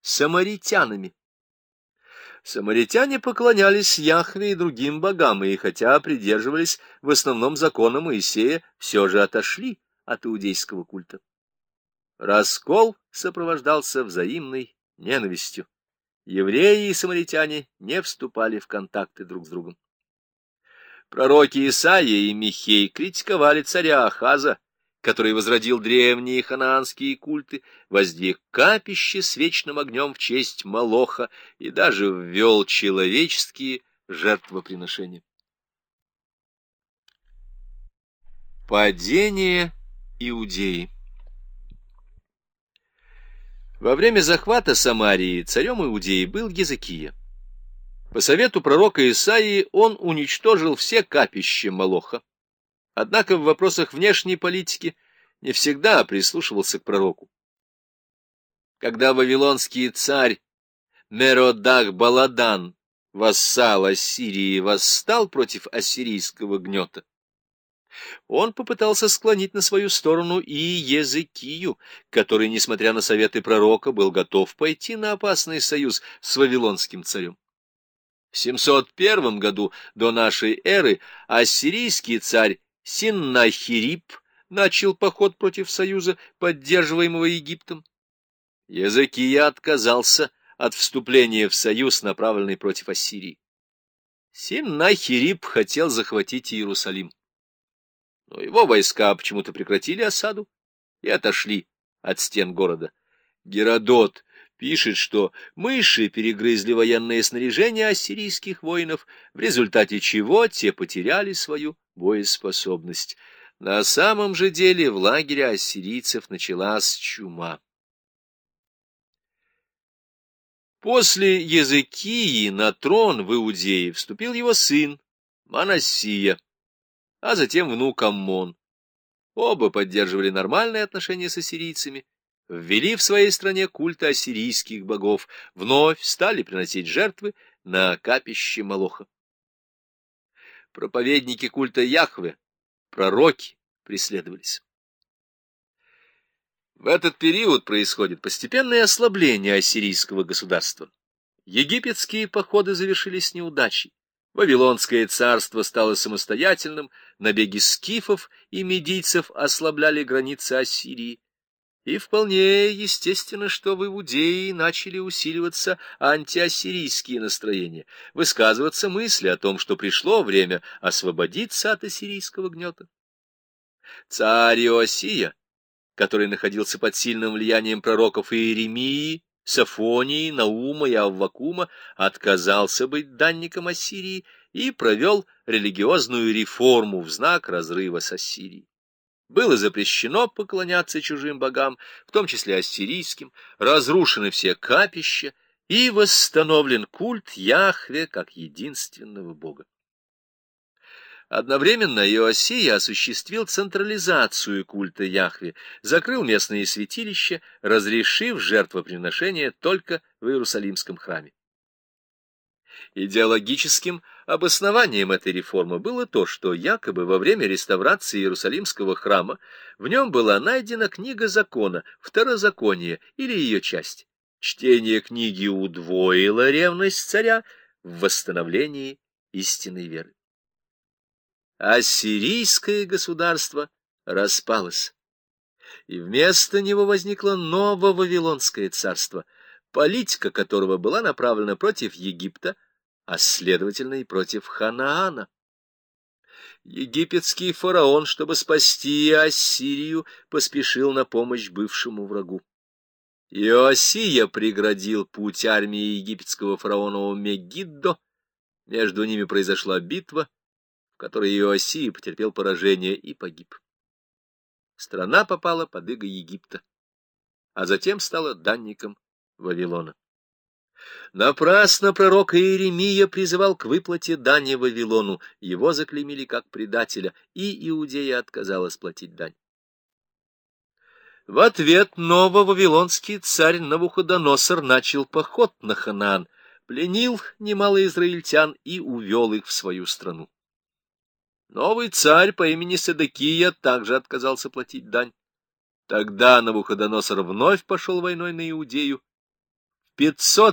самаритянами. Самаритяне поклонялись Яхве и другим богам, и хотя придерживались в основном закона Моисея, все же отошли от иудейского культа. Раскол сопровождался взаимной ненавистью. Евреи и самаритяне не вступали в контакты друг с другом. Пророки Исаия и Михей критиковали царя Ахаза, который возродил древние ханаанские культы, воздвиг капище с вечным огнем в честь Молоха и даже ввел человеческие жертвоприношения. Падение Иудеи во время захвата Самарии царем Иудеи был Езекия. По совету пророка Исаии он уничтожил все капища Молоха. Однако в вопросах внешней политики не всегда прислушивался к пророку. Когда вавилонский царь Меродах Баладан, вассал Ассирии, восстал против ассирийского гнета, он попытался склонить на свою сторону и Езекию, который, несмотря на советы пророка, был готов пойти на опасный союз с вавилонским царем. В 701 году до нашей эры ассирийский царь Синнахирип начал поход против союза, поддерживаемого Египтом. Езекия отказался от вступления в союз, направленный против Ассирии. Синнахирип хотел захватить Иерусалим но его войска почему-то прекратили осаду и отошли от стен города. Геродот пишет, что мыши перегрызли военное снаряжение ассирийских воинов, в результате чего те потеряли свою боеспособность. На самом же деле в лагере ассирийцев началась чума. После Языкии на трон в Иудее вступил его сын Манасия а затем внук Аммон. Оба поддерживали нормальные отношения с ассирийцами, ввели в своей стране культ ассирийских богов, вновь стали приносить жертвы на капище Молоха. Проповедники культа Яхве, пророки, преследовались. В этот период происходит постепенное ослабление ассирийского государства. Египетские походы завершились неудачей. Вавилонское царство стало самостоятельным, набеги скифов и медийцев ослабляли границы Ассирии. И вполне естественно, что в Иудее начали усиливаться антиассирийские настроения, высказываться мысли о том, что пришло время освободиться от ассирийского гнета. Царь Иосия, который находился под сильным влиянием пророков Иеремии, Сафонии, Наума и Аввакума, отказался быть данником Ассирии и провел религиозную реформу в знак разрыва с Ассирией. Было запрещено поклоняться чужим богам, в том числе ассирийским, разрушены все капища и восстановлен культ Яхве как единственного бога. Одновременно Иосия осуществил централизацию культа Яхве, закрыл местные святилища, разрешив жертвоприношения только в Иерусалимском храме. Идеологическим обоснованием этой реформы было то, что якобы во время реставрации Иерусалимского храма в нем была найдена книга закона, второзаконие или ее часть. Чтение книги удвоило ревность царя в восстановлении истинной веры. Ассирийское государство распалось, и вместо него возникло новое Вавилонское царство, политика которого была направлена против Египта, а следовательно и против Ханаана. Египетский фараон, чтобы спасти Ассирию, поспешил на помощь бывшему врагу. Иосия преградил путь армии египетского фараона Мегиддо, между ними произошла битва, которой Иосия потерпел поражение и погиб. Страна попала под иго Египта, а затем стала данником Вавилона. Напрасно пророк Иеремия призывал к выплате дани Вавилону, его заклеймили как предателя, и Иудея отказалась платить дань. В ответ ново-вавилонский царь Навуходоносор начал поход на Ханаан, пленил немало израильтян и увел их в свою страну. Новый царь по имени Седекия также отказался платить дань. Тогда Навуходоносор вновь пошел войной на Иудею. В пятьсот